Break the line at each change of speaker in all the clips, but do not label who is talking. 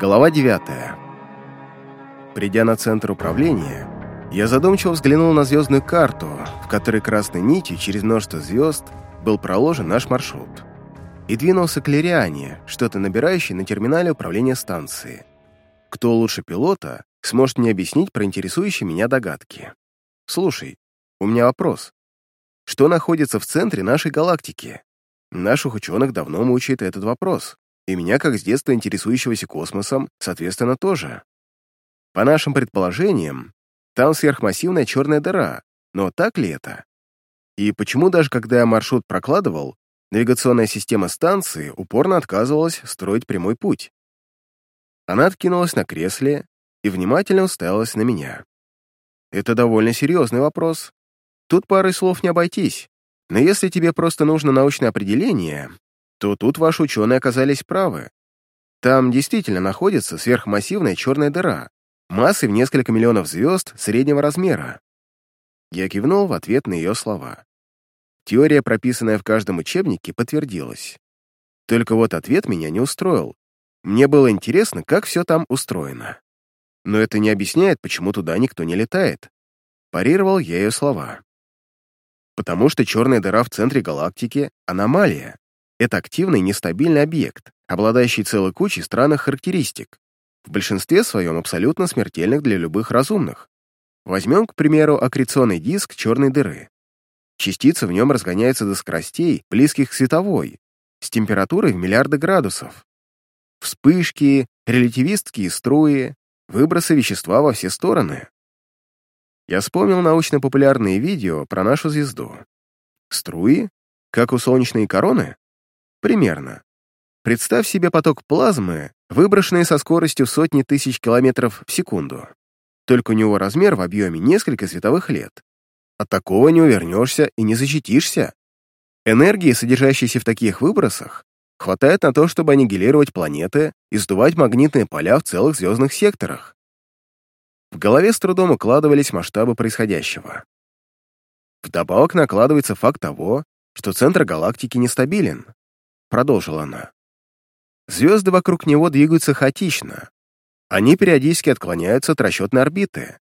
Глава 9. Придя на центр управления, я задумчиво взглянул на звездную карту, в которой красной нитью через множество звезд был проложен наш маршрут, и двинулся к Лириане, что-то набирающей на терминале управления станции. Кто лучше пилота, сможет мне объяснить про интересующие меня догадки. Слушай, у меня вопрос. Что находится в центре нашей галактики? Наших ученых давно мучает этот вопрос и меня, как с детства интересующегося космосом, соответственно, тоже. По нашим предположениям, там сверхмассивная черная дыра, но так ли это? И почему даже когда я маршрут прокладывал, навигационная система станции упорно отказывалась строить прямой путь? Она откинулась на кресле и внимательно уставилась на меня. Это довольно серьезный вопрос. Тут парой слов не обойтись. Но если тебе просто нужно научное определение, то тут ваши ученые оказались правы. Там действительно находится сверхмассивная черная дыра, массой в несколько миллионов звезд среднего размера. Я кивнул в ответ на ее слова. Теория, прописанная в каждом учебнике, подтвердилась. Только вот ответ меня не устроил. Мне было интересно, как все там устроено. Но это не объясняет, почему туда никто не летает. Парировал я ее слова. Потому что черная дыра в центре галактики — аномалия. Это активный нестабильный объект, обладающий целой кучей странных характеристик, в большинстве своем абсолютно смертельных для любых разумных. Возьмем, к примеру, аккреционный диск черной дыры. Частицы в нем разгоняются до скоростей, близких к световой, с температурой в миллиарды градусов. Вспышки, релятивистские струи, выбросы вещества во все стороны. Я вспомнил научно-популярные видео про нашу звезду. Струи? Как у солнечной короны? Примерно. Представь себе поток плазмы, выброшенный со скоростью сотни тысяч километров в секунду. Только у него размер в объеме несколько световых лет. От такого не увернешься и не защитишься. Энергии, содержащейся в таких выбросах, хватает на то, чтобы аннигилировать планеты и сдувать магнитные поля в целых звездных секторах. В голове с трудом укладывались масштабы происходящего. Вдобавок накладывается факт того, что центр галактики нестабилен продолжила она. Звезды вокруг него двигаются хаотично. Они периодически отклоняются от расчетной орбиты.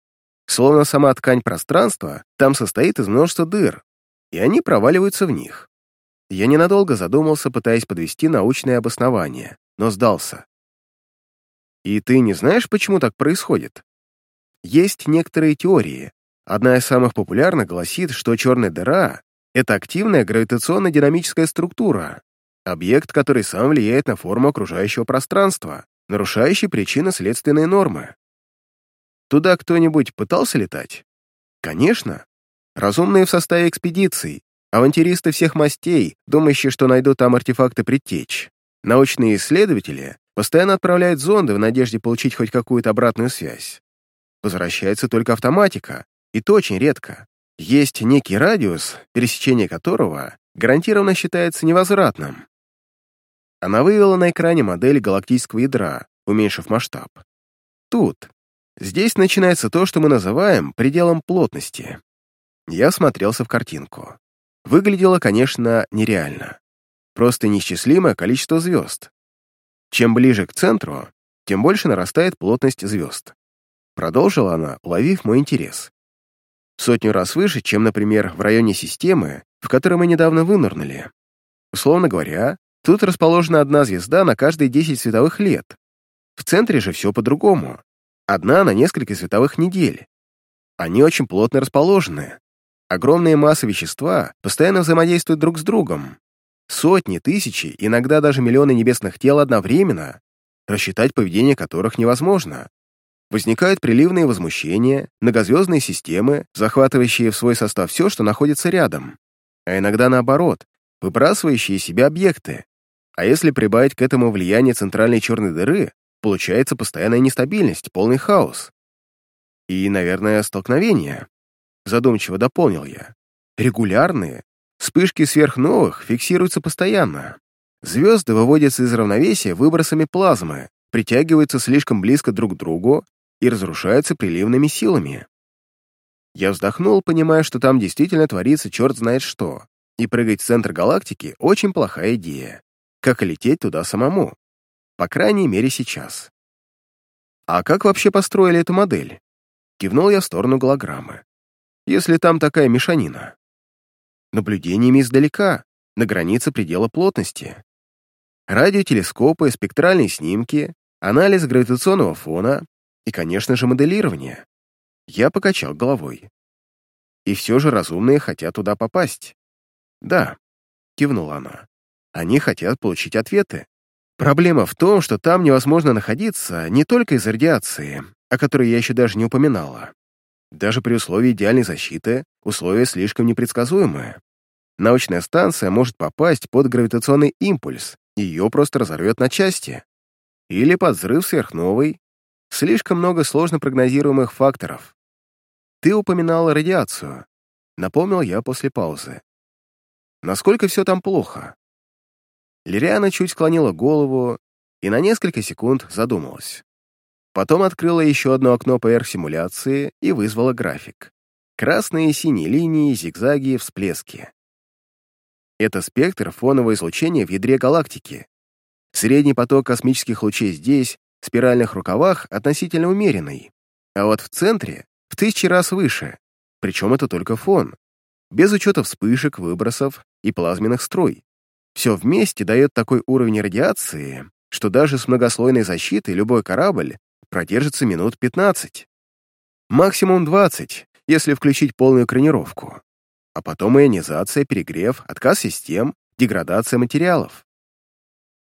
Словно сама ткань пространства там состоит из множества дыр, и они проваливаются в них. Я ненадолго задумался, пытаясь подвести научное обоснование, но сдался. И ты не знаешь, почему так происходит? Есть некоторые теории. Одна из самых популярных гласит, что черная дыра — это активная гравитационно-динамическая структура, Объект, который сам влияет на форму окружающего пространства, нарушающий причинно-следственные нормы. Туда кто-нибудь пытался летать? Конечно. Разумные в составе экспедиций, авантюристы всех мастей, думающие, что найдут там артефакты предтеч. Научные исследователи постоянно отправляют зонды в надежде получить хоть какую-то обратную связь. Возвращается только автоматика, и то очень редко. Есть некий радиус, пересечение которого гарантированно считается невозвратным. Она вывела на экране модель галактического ядра, уменьшив масштаб. Тут. Здесь начинается то, что мы называем пределом плотности. Я смотрелся в картинку. Выглядело, конечно, нереально. Просто неисчислимое количество звезд. Чем ближе к центру, тем больше нарастает плотность звезд. Продолжила она, уловив мой интерес. Сотню раз выше, чем, например, в районе системы, в которой мы недавно вынырнули. Условно говоря, Тут расположена одна звезда на каждые 10 световых лет. В центре же все по-другому. Одна на несколько световых недель. Они очень плотно расположены. Огромные массы вещества постоянно взаимодействуют друг с другом. Сотни, тысячи, иногда даже миллионы небесных тел одновременно, рассчитать поведение которых невозможно. Возникают приливные возмущения, многозвездные системы, захватывающие в свой состав все, что находится рядом. А иногда наоборот, выбрасывающие себя объекты, а если прибавить к этому влияние центральной черной дыры, получается постоянная нестабильность, полный хаос. И, наверное, столкновения. Задумчиво дополнил я. Регулярные. Вспышки сверхновых фиксируются постоянно. Звезды выводятся из равновесия выбросами плазмы, притягиваются слишком близко друг к другу и разрушаются приливными силами. Я вздохнул, понимая, что там действительно творится черт знает что, и прыгать в центр галактики — очень плохая идея как лететь туда самому. По крайней мере, сейчас. «А как вообще построили эту модель?» Кивнул я в сторону голограммы. «Если там такая мешанина». Наблюдениями издалека, на границе предела плотности. Радиотелескопы, спектральные снимки, анализ гравитационного фона и, конечно же, моделирование. Я покачал головой. И все же разумные хотят туда попасть. Да, кивнула она. Они хотят получить ответы. Проблема в том, что там невозможно находиться не только из радиации, о которой я еще даже не упоминала. Даже при условии идеальной защиты условия слишком непредсказуемые. Научная станция может попасть под гравитационный импульс, ее просто разорвет на части. Или под взрыв сверхновой. Слишком много сложно прогнозируемых факторов. Ты упоминала радиацию. Напомнил я после паузы. Насколько все там плохо? Лириана чуть склонила голову и на несколько секунд задумалась. Потом открыла еще одно окно PR-симуляции и вызвала график. Красные и синие линии, зигзаги, всплески. Это спектр фонового излучения в ядре галактики. Средний поток космических лучей здесь, в спиральных рукавах, относительно умеренный, а вот в центре — в тысячи раз выше, причем это только фон, без учета вспышек, выбросов и плазменных струй. Все вместе дает такой уровень радиации, что даже с многослойной защитой любой корабль продержится минут 15. Максимум 20, если включить полную экранировку. А потом ионизация, перегрев, отказ систем, деградация материалов.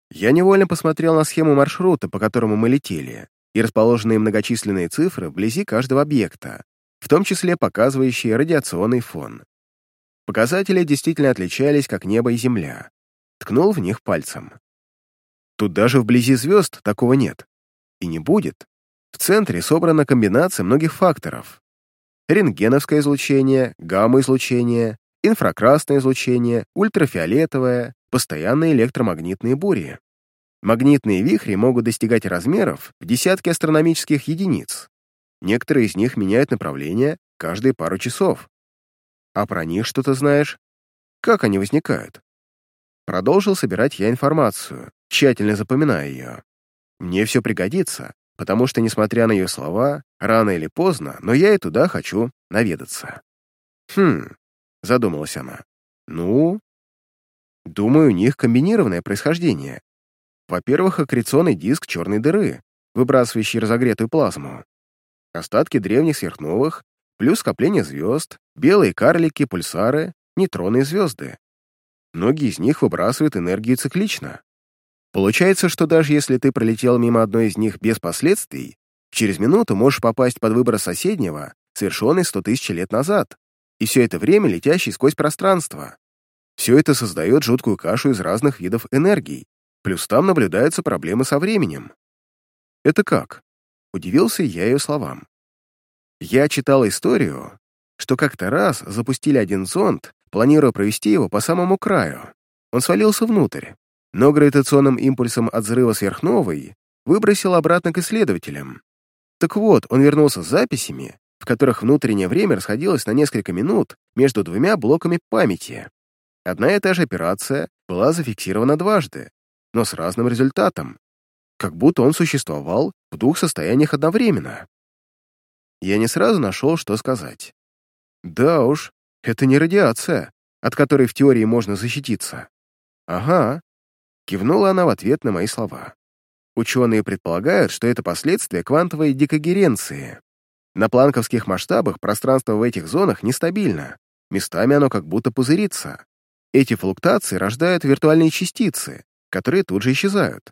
Я невольно посмотрел на схему маршрута, по которому мы летели, и расположенные многочисленные цифры вблизи каждого объекта, в том числе показывающие радиационный фон. Показатели действительно отличались, как небо и земля ткнул в них пальцем. Тут даже вблизи звезд такого нет. И не будет. В центре собрана комбинация многих факторов. Рентгеновское излучение, гамма-излучение, инфракрасное излучение, ультрафиолетовое, постоянные электромагнитные бури. Магнитные вихри могут достигать размеров в десятки астрономических единиц. Некоторые из них меняют направление каждые пару часов. А про них что-то знаешь? Как они возникают? Продолжил собирать я информацию, тщательно запоминая ее. Мне все пригодится, потому что, несмотря на ее слова, рано или поздно, но я и туда хочу наведаться. «Хм», — задумалась она. «Ну?» «Думаю, у них комбинированное происхождение. Во-первых, аккреционный диск черной дыры, выбрасывающий разогретую плазму. Остатки древних сверхновых, плюс скопление звезд, белые карлики, пульсары, нейтронные звезды. Многие из них выбрасывают энергию циклично. Получается, что даже если ты пролетел мимо одной из них без последствий, через минуту можешь попасть под выброс соседнего, совершенный сто тысяч лет назад, и все это время летящий сквозь пространство. Все это создает жуткую кашу из разных видов энергий, плюс там наблюдаются проблемы со временем. Это как? Удивился я ее словам. Я читал историю, что как-то раз запустили один зонд, планируя провести его по самому краю. Он свалился внутрь, но гравитационным импульсом от взрыва сверхновой выбросил обратно к исследователям. Так вот, он вернулся с записями, в которых внутреннее время расходилось на несколько минут между двумя блоками памяти. Одна и та же операция была зафиксирована дважды, но с разным результатом, как будто он существовал в двух состояниях одновременно. Я не сразу нашел, что сказать. Да уж, это не радиация, от которой в теории можно защититься. Ага. Кивнула она в ответ на мои слова. Ученые предполагают, что это последствия квантовой дикогеренции. На планковских масштабах пространство в этих зонах нестабильно. Местами оно как будто пузырится. Эти флуктуации рождают виртуальные частицы, которые тут же исчезают.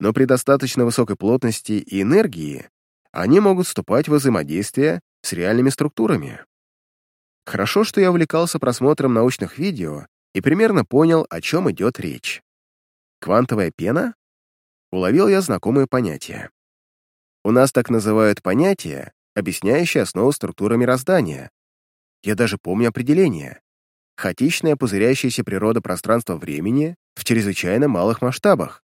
Но при достаточно высокой плотности и энергии они могут вступать в взаимодействие с реальными структурами. Хорошо, что я увлекался просмотром научных видео и примерно понял, о чем идет речь. Квантовая пена? Уловил я знакомое понятие. У нас так называют понятие, объясняющее основу структуры мироздания. Я даже помню определение. Хаотичная пузырящаяся природа пространства-времени в чрезвычайно малых масштабах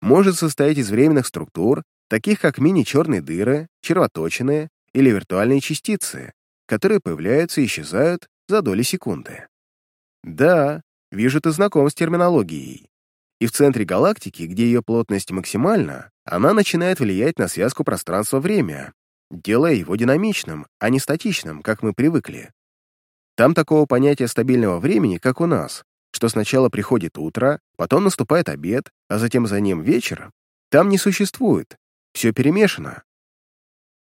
может состоять из временных структур, таких как мини-черные дыры, червоточины или виртуальные частицы, которые появляются и исчезают за доли секунды. Да, вижу, ты знаком с терминологией. и в центре галактики, где ее плотность максимальна, она начинает влиять на связку пространства-время, делая его динамичным, а не статичным, как мы привыкли. Там такого понятия стабильного времени, как у нас, что сначала приходит утро, потом наступает обед, а затем за ним вечер, там не существует. Все перемешано.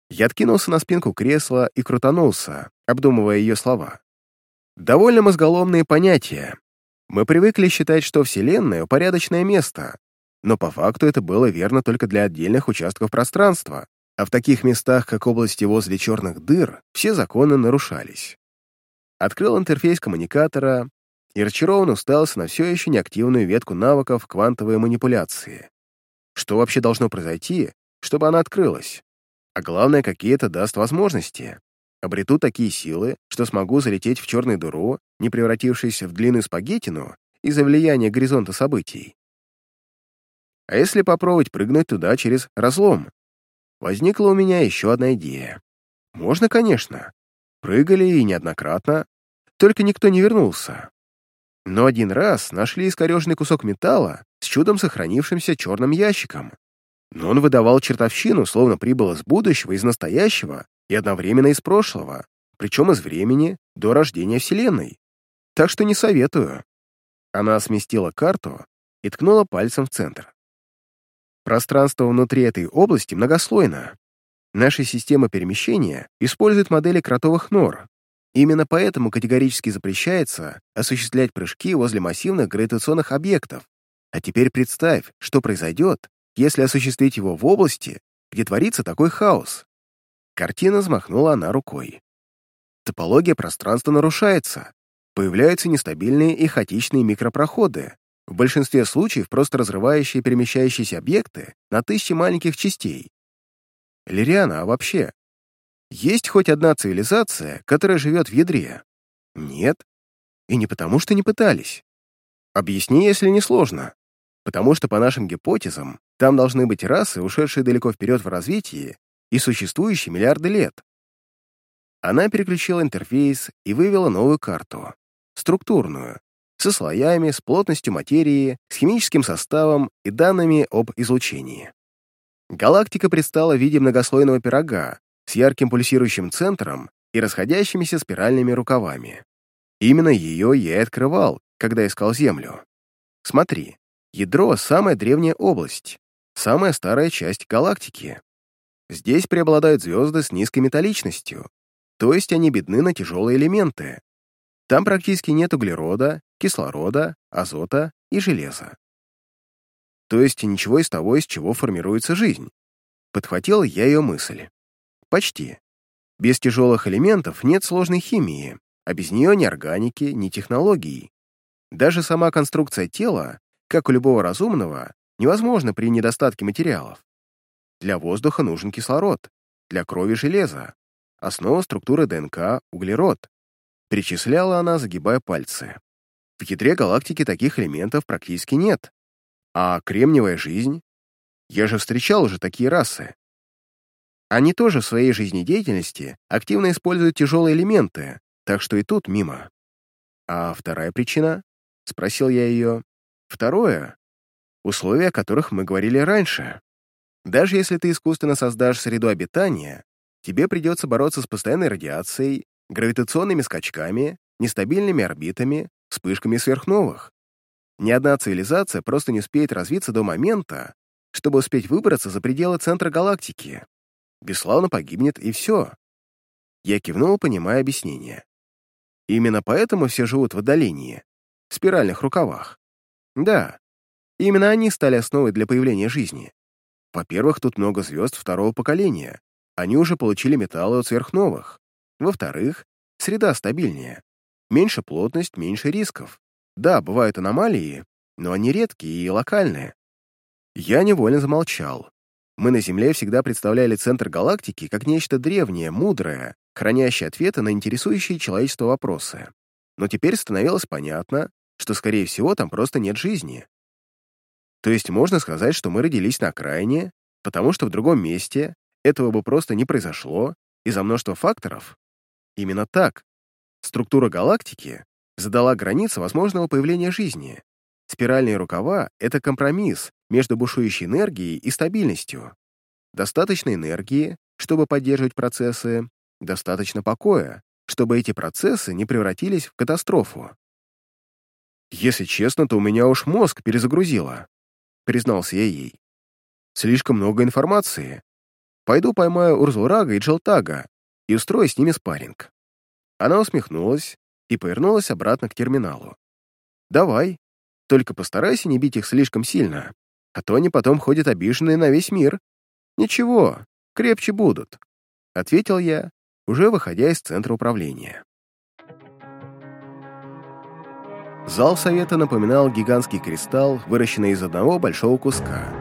Я откинулся на спинку кресла и крутанулся, обдумывая ее слова. Довольно мозголомные понятия. Мы привыкли считать, что Вселенная — упорядоченное место, но по факту это было верно только для отдельных участков пространства, а в таких местах, как области возле черных дыр, все законы нарушались. Открыл интерфейс коммуникатора и разочарованно уставился на все еще неактивную ветку навыков квантовой манипуляции. Что вообще должно произойти, чтобы она открылась? А главное, какие это даст возможности. Обрету такие силы, что смогу залететь в черную дыру, не превратившись в длинную спагеттину из-за влияния горизонта событий. А если попробовать прыгнуть туда через разлом? Возникла у меня еще одна идея. Можно, конечно. Прыгали и неоднократно, только никто не вернулся. Но один раз нашли искореженный кусок металла с чудом сохранившимся черным ящиком но он выдавал чертовщину, словно прибыл из будущего, из настоящего и одновременно из прошлого, причем из времени до рождения Вселенной. Так что не советую. Она сместила карту и ткнула пальцем в центр. Пространство внутри этой области многослойно. Наша система перемещения использует модели кротовых нор. Именно поэтому категорически запрещается осуществлять прыжки возле массивных гравитационных объектов. А теперь представь, что произойдет, если осуществить его в области, где творится такой хаос. Картина взмахнула она рукой. Топология пространства нарушается. Появляются нестабильные и хаотичные микропроходы, в большинстве случаев просто разрывающие перемещающиеся объекты на тысячи маленьких частей. Лириана, а вообще? Есть хоть одна цивилизация, которая живет в ядре? Нет. И не потому, что не пытались. Объясни, если не сложно потому что, по нашим гипотезам, там должны быть расы, ушедшие далеко вперед в развитии и существующие миллиарды лет. Она переключила интерфейс и вывела новую карту, структурную, со слоями, с плотностью материи, с химическим составом и данными об излучении. Галактика предстала в виде многослойного пирога с ярким пульсирующим центром и расходящимися спиральными рукавами. Именно ее я и открывал, когда искал Землю. Смотри, Ядро — самая древняя область, самая старая часть галактики. Здесь преобладают звезды с низкой металличностью, то есть они бедны на тяжелые элементы. Там практически нет углерода, кислорода, азота и железа. То есть ничего из того, из чего формируется жизнь. Подхватил я ее мысль. Почти. Без тяжелых элементов нет сложной химии, а без нее ни органики, ни технологий. Даже сама конструкция тела как у любого разумного, невозможно при недостатке материалов. Для воздуха нужен кислород, для крови — железо, основа структуры ДНК — углерод. Перечисляла она, загибая пальцы. В ядре галактики таких элементов практически нет. А кремниевая жизнь? Я же встречал уже такие расы. Они тоже в своей жизнедеятельности активно используют тяжелые элементы, так что и тут мимо. А вторая причина? Спросил я ее. Второе — условия, о которых мы говорили раньше. Даже если ты искусственно создашь среду обитания, тебе придется бороться с постоянной радиацией, гравитационными скачками, нестабильными орбитами, вспышками сверхновых. Ни одна цивилизация просто не успеет развиться до момента, чтобы успеть выбраться за пределы центра галактики. Бесславно погибнет и все. Я кивнул, понимая объяснение. Именно поэтому все живут в отдалении, в спиральных рукавах. Да, именно они стали основой для появления жизни. Во-первых, тут много звезд второго поколения. Они уже получили металлы от сверхновых. Во-вторых, среда стабильнее. Меньше плотность, меньше рисков. Да, бывают аномалии, но они редкие и локальные. Я невольно замолчал. Мы на Земле всегда представляли центр галактики как нечто древнее, мудрое, хранящее ответы на интересующие человечество вопросы. Но теперь становилось понятно, что, скорее всего, там просто нет жизни. То есть можно сказать, что мы родились на окраине, потому что в другом месте этого бы просто не произошло из-за множества факторов? Именно так. Структура галактики задала границы возможного появления жизни. Спиральные рукава — это компромисс между бушующей энергией и стабильностью. Достаточно энергии, чтобы поддерживать процессы, достаточно покоя, чтобы эти процессы не превратились в катастрофу. «Если честно, то у меня уж мозг перезагрузило», — признался я ей. «Слишком много информации. Пойду поймаю Урзурага и Джелтага и устрою с ними спарринг». Она усмехнулась и повернулась обратно к терминалу. «Давай, только постарайся не бить их слишком сильно, а то они потом ходят обиженные на весь мир. Ничего, крепче будут», — ответил я, уже выходя из центра управления. Зал совета напоминал гигантский кристалл, выращенный из одного большого куска.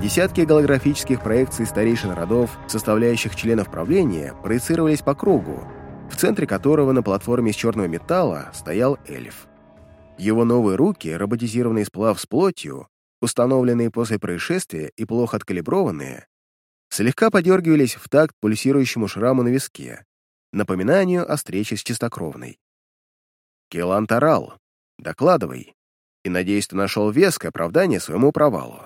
Десятки голографических проекций старейшин родов, составляющих членов правления, проецировались по кругу, в центре которого на платформе из черного металла стоял эльф. Его новые руки, роботизированный сплав с плотью, установленные после происшествия и плохо откалиброванные, слегка подергивались в такт пульсирующему шраму на виске, напоминанию о встрече с чистокровной. Келан Тарал, докладывай, и, надеюсь, ты нашел веское оправдание своему провалу.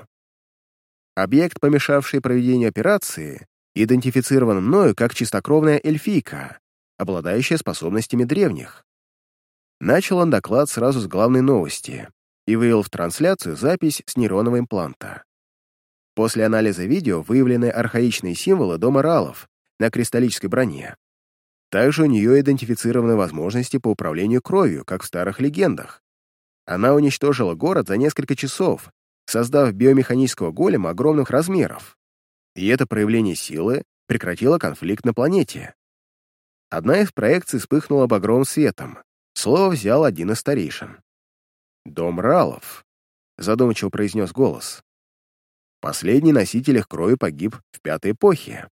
Объект, помешавший проведению операции, идентифицирован мною как чистокровная эльфийка, обладающая способностями древних. Начал он доклад сразу с главной новости и вывел в трансляцию запись с нейронного импланта. После анализа видео выявлены архаичные символы дома Ралов на кристаллической броне. Также у нее идентифицированы возможности по управлению кровью, как в старых легендах. Она уничтожила город за несколько часов, создав биомеханического голема огромных размеров. И это проявление силы прекратило конфликт на планете. Одна из проекций вспыхнула багровым светом. Слово взял один из старейшин. «Дом Ралов», — задумчиво произнес голос. Последний носитель их крови погиб в пятой эпохе.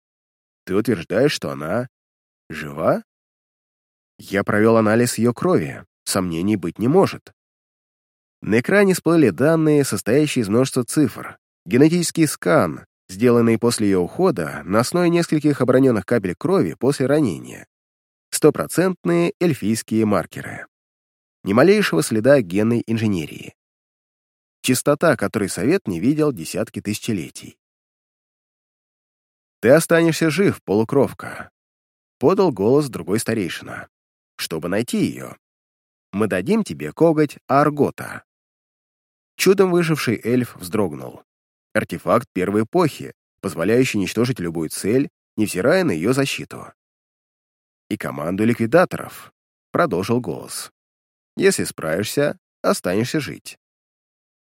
Ты утверждаешь, что она жива? Я провел анализ ее крови, сомнений быть не может. На экране всплыли данные, состоящие из множества цифр. Генетический скан, сделанный после ее ухода на основе нескольких оброненных капель крови после ранения. Стопроцентные эльфийские маркеры. Ни малейшего следа генной инженерии. Чистота, которой совет не видел десятки тысячелетий. «Ты останешься жив, полукровка», — подал голос другой старейшина. «Чтобы найти ее, мы дадим тебе коготь Аргота». Чудом выживший эльф вздрогнул. Артефакт первой эпохи, позволяющий уничтожить любую цель, невзирая на ее защиту. «И команду ликвидаторов», — продолжил голос. «Если справишься, останешься жить».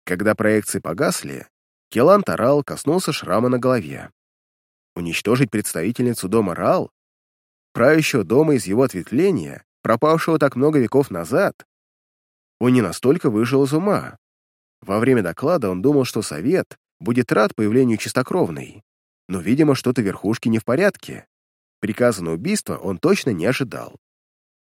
Когда проекции погасли, Келан Тарал коснулся шрама на голове. Уничтожить представительницу дома Рал? Правящего дома из его ответвления, пропавшего так много веков назад? Он не настолько выжил из ума. Во время доклада он думал, что совет будет рад появлению чистокровной, но, видимо, что-то верхушки не в порядке. Приказа на убийство он точно не ожидал.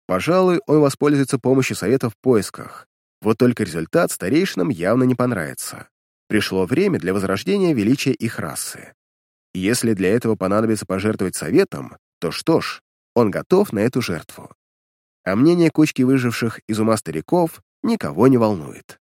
Пожалуй, он воспользуется помощью совета в поисках, вот только результат старейшинам явно не понравится. Пришло время для возрождения величия их расы. И если для этого понадобится пожертвовать советом, то что ж, он готов на эту жертву. А мнение кучки выживших из ума стариков никого не волнует.